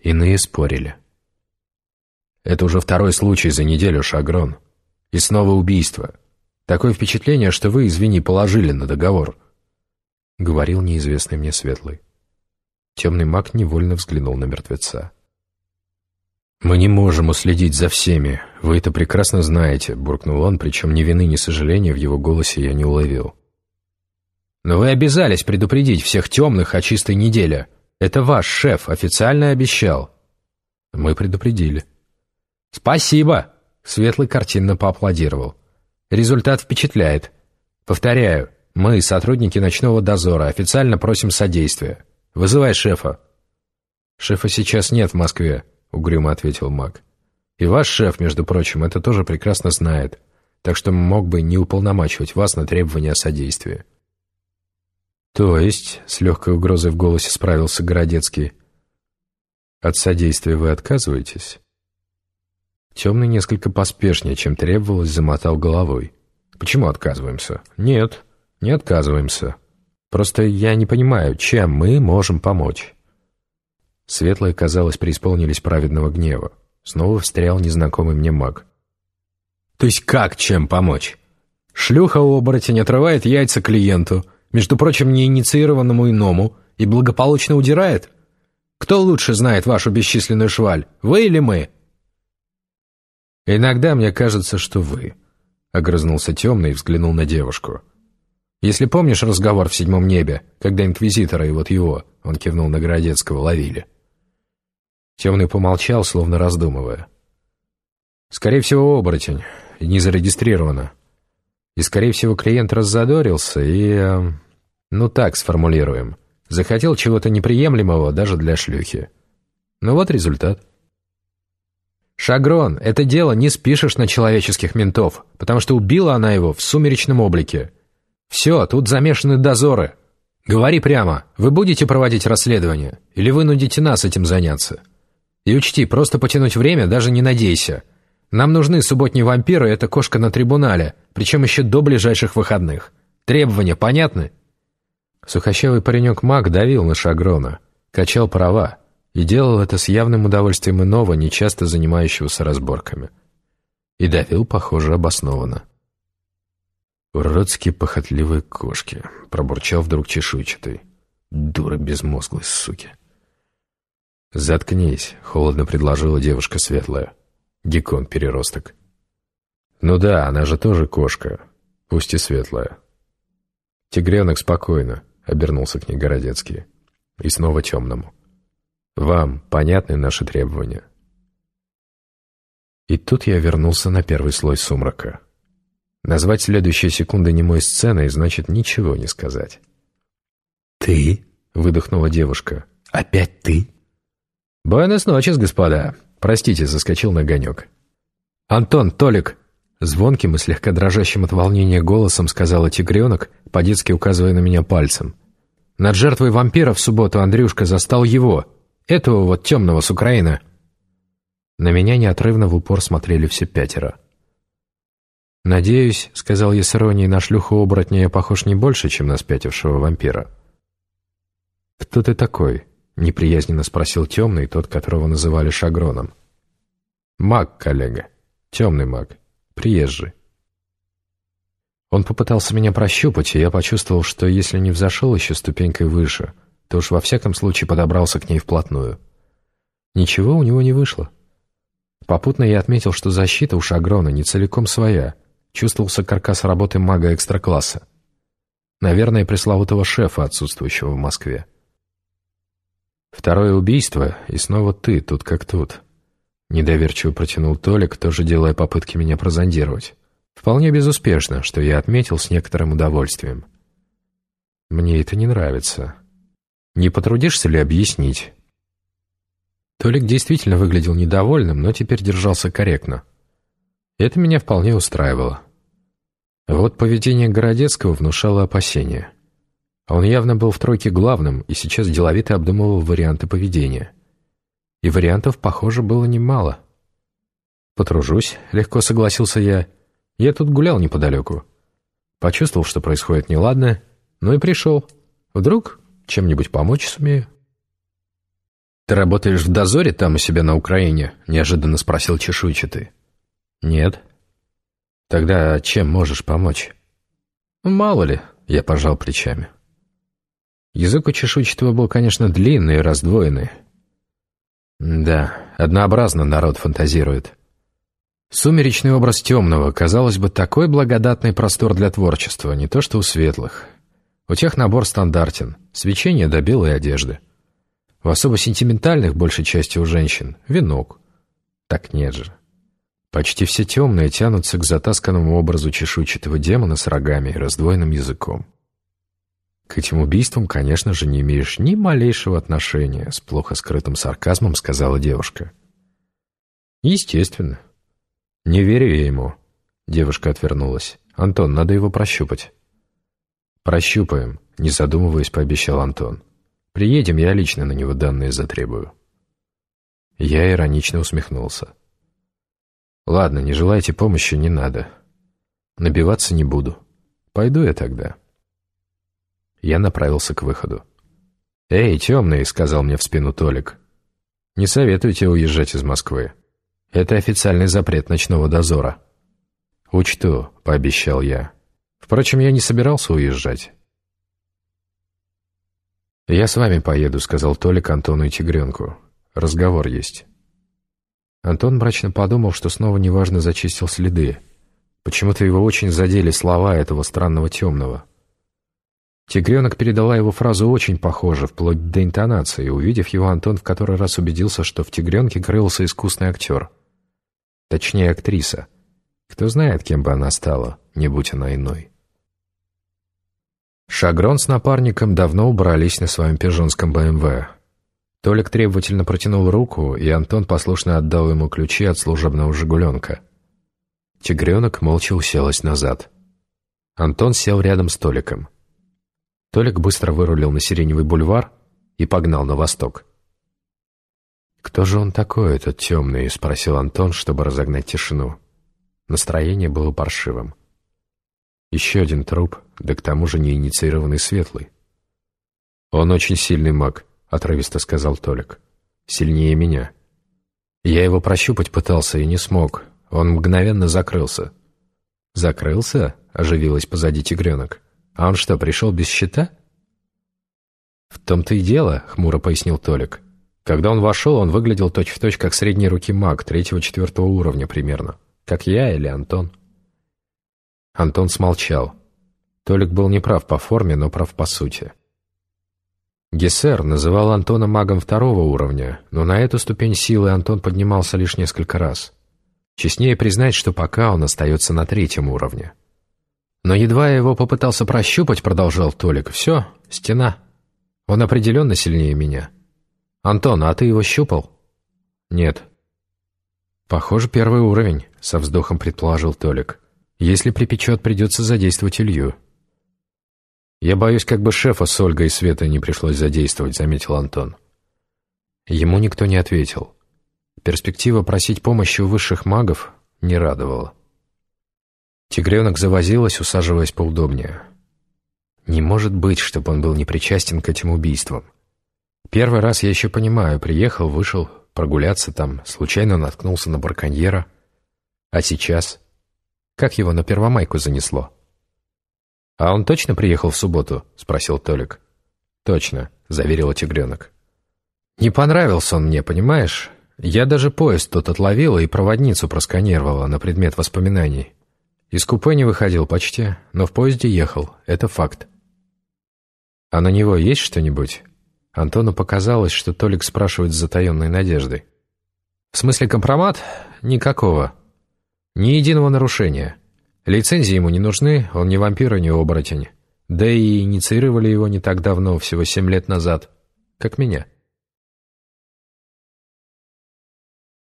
Иные спорили. «Это уже второй случай за неделю, Шагрон. И снова убийство. Такое впечатление, что вы, извини, положили на договор», — говорил неизвестный мне Светлый. Темный маг невольно взглянул на мертвеца. «Мы не можем уследить за всеми. Вы это прекрасно знаете», — буркнул он, причем ни вины, ни сожаления в его голосе я не уловил. «Но вы обязались предупредить всех темных о чистой неделе. Это ваш шеф официально обещал». «Мы предупредили». «Спасибо!» — Светлый картинно поаплодировал. «Результат впечатляет. Повторяю, мы, сотрудники ночного дозора, официально просим содействия. Вызывай шефа». «Шефа сейчас нет в Москве», — угрюмо ответил маг. «И ваш шеф, между прочим, это тоже прекрасно знает, так что мог бы не уполномачивать вас на требования о содействии». «То есть», — с легкой угрозой в голосе справился Городецкий, «от содействия вы отказываетесь?» Темный несколько поспешнее, чем требовалось, замотал головой. «Почему отказываемся?» «Нет, не отказываемся. Просто я не понимаю, чем мы можем помочь?» Светлые, казалось, преисполнились праведного гнева. Снова встрял незнакомый мне маг. «То есть как чем помочь? Шлюха-оборотень отрывает яйца клиенту, между прочим, неинициированному иному, и благополучно удирает? Кто лучше знает вашу бесчисленную шваль, вы или мы?» «Иногда мне кажется, что вы», — огрызнулся темный и взглянул на девушку. «Если помнишь разговор в седьмом небе, когда инквизитора и вот его, — он кивнул на Городецкого, — ловили?» Темный помолчал, словно раздумывая. «Скорее всего, оборотень, не зарегистрировано. И, скорее всего, клиент раззадорился и... Э, ну так сформулируем. Захотел чего-то неприемлемого даже для шлюхи. Ну вот результат». «Шагрон, это дело не спишешь на человеческих ментов, потому что убила она его в сумеречном облике. Все, тут замешаны дозоры. Говори прямо, вы будете проводить расследование или вынудите нас этим заняться? И учти, просто потянуть время даже не надейся. Нам нужны субботние вампиры и эта кошка на трибунале, причем еще до ближайших выходных. Требования понятны?» Сухощавый паренек-маг давил на Шагрона, качал права. И делал это с явным удовольствием иного, нечасто занимающегося разборками. И давил, похоже, обоснованно. «Уродские похотливые кошки», — пробурчал вдруг чешуйчатый. «Дура безмозглой суки». «Заткнись», — холодно предложила девушка светлая. Геккон переросток. «Ну да, она же тоже кошка, пусть и светлая». «Тигренок спокойно», — обернулся к ней Городецкий. И снова темному. Вам понятны наши требования?» И тут я вернулся на первый слой сумрака. Назвать следующие секунды немой сценой значит ничего не сказать. «Ты?» — выдохнула девушка. «Опять ты?» «Буэнос ночес, господа!» «Простите», — заскочил на огонек. «Антон, Толик!» Звонким и слегка дрожащим от волнения голосом сказала тигренок, по-детски указывая на меня пальцем. «Над жертвой вампира в субботу Андрюшка застал его, этого вот темного с Украины». На меня неотрывно в упор смотрели все пятеро. «Надеюсь», — сказал я с иронией, — «на шлюху-оборотня я похож не больше, чем на спятившего вампира». «Кто ты такой?» — неприязненно спросил темный, тот, которого называли Шагроном. «Маг, коллега. Темный маг. Приезжий». Он попытался меня прощупать, и я почувствовал, что если не взошел еще ступенькой выше, то уж во всяком случае подобрался к ней вплотную. Ничего у него не вышло. Попутно я отметил, что защита у Шагрона не целиком своя. Чувствовался каркас работы мага экстра-класса. Наверное, пресловутого шефа, отсутствующего в Москве. Второе убийство, и снова ты, тут как тут. Недоверчиво протянул Толик, тоже делая попытки меня прозондировать. Вполне безуспешно, что я отметил с некоторым удовольствием. Мне это не нравится. Не потрудишься ли объяснить?» Толик действительно выглядел недовольным, но теперь держался корректно. Это меня вполне устраивало. Вот поведение Городецкого внушало опасения. Он явно был в тройке главным и сейчас деловито обдумывал варианты поведения. И вариантов, похоже, было немало. «Потружусь», — легко согласился я. «Я тут гулял неподалеку. Почувствовал, что происходит неладное, ну и пришел. Вдруг чем-нибудь помочь сумею?» «Ты работаешь в дозоре там у себя на Украине?» — неожиданно спросил чешуйчатый. «Нет». «Тогда чем можешь помочь?» «Мало ли», — я пожал плечами. Язык у чешуйчатого был, конечно, длинный и раздвоенный. Да, однообразно народ фантазирует. Сумеречный образ темного, казалось бы, такой благодатный простор для творчества, не то что у светлых. У тех набор стандартен, свечение до белой одежды. В особо сентиментальных, большей части у женщин, венок. Так нет же. Почти все темные тянутся к затасканному образу чешуйчатого демона с рогами и раздвоенным языком. К этим убийствам, конечно же, не имеешь ни малейшего отношения, с плохо скрытым сарказмом сказала девушка. Естественно. «Не верю я ему». Девушка отвернулась. «Антон, надо его прощупать». «Прощупаем», — не задумываясь, пообещал Антон. «Приедем, я лично на него данные затребую». Я иронично усмехнулся. «Ладно, не желаете помощи, не надо. Набиваться не буду. Пойду я тогда». Я направился к выходу. «Эй, темный», — сказал мне в спину Толик. «Не советую тебе уезжать из Москвы. Это официальный запрет ночного дозора». «Учту», — пообещал я. Впрочем, я не собирался уезжать. «Я с вами поеду», — сказал Толик Антону и Тигренку. «Разговор есть». Антон мрачно подумал, что снова неважно зачистил следы. Почему-то его очень задели слова этого странного темного. Тигренок передала его фразу очень похоже, вплоть до интонации. Увидев его, Антон в который раз убедился, что в Тигренке крылся искусный актер. Точнее, актриса. Кто знает, кем бы она стала, не будь она иной. Шагрон с напарником давно убрались на своем пижонском БМВ. Толик требовательно протянул руку, и Антон послушно отдал ему ключи от служебного «Жигуленка». Тигренок молча уселась назад. Антон сел рядом с Толиком. Толик быстро вырулил на Сиреневый бульвар и погнал на восток. «Кто же он такой, этот темный?» — спросил Антон, чтобы разогнать тишину. Настроение было паршивым. Еще один труп, да к тому же неинициированный светлый. «Он очень сильный маг», — отрывисто сказал Толик. «Сильнее меня». Я его прощупать пытался и не смог. Он мгновенно закрылся. «Закрылся?» — оживилась позади тигренок. «А он что, пришел без щита?» «В том-то и дело», — хмуро пояснил Толик. «Когда он вошел, он выглядел точь-в-точь, точь, как средней руки маг, третьего-четвертого уровня примерно. Как я или Антон». Антон смолчал. Толик был неправ по форме, но прав по сути. Гессер называл Антона магом второго уровня, но на эту ступень силы Антон поднимался лишь несколько раз. Честнее признать, что пока он остается на третьем уровне. Но едва я его попытался прощупать, продолжал Толик. Все, стена. Он определенно сильнее меня. Антон, а ты его щупал? Нет. Похоже, первый уровень, со вздохом предположил Толик. Если припечет, придется задействовать Илью. Я боюсь, как бы шефа с Ольгой и Светой не пришлось задействовать, заметил Антон. Ему никто не ответил. Перспектива просить помощи у высших магов не радовала. Тигренок завозилась, усаживаясь поудобнее. Не может быть, чтобы он был не причастен к этим убийствам. Первый раз я еще понимаю, приехал, вышел прогуляться там, случайно наткнулся на браконьера. А сейчас? Как его на Первомайку занесло? «А он точно приехал в субботу?» — спросил Толик. «Точно», — заверила тигренок. «Не понравился он мне, понимаешь? Я даже поезд тот отловила и проводницу просканировала на предмет воспоминаний. Из купе не выходил почти, но в поезде ехал. Это факт. А на него есть что-нибудь? Антону показалось, что Толик спрашивает с затаенной надеждой. В смысле компромат? Никакого. Ни единого нарушения. Лицензии ему не нужны, он не вампир и не оборотень. Да и инициировали его не так давно, всего семь лет назад. Как меня.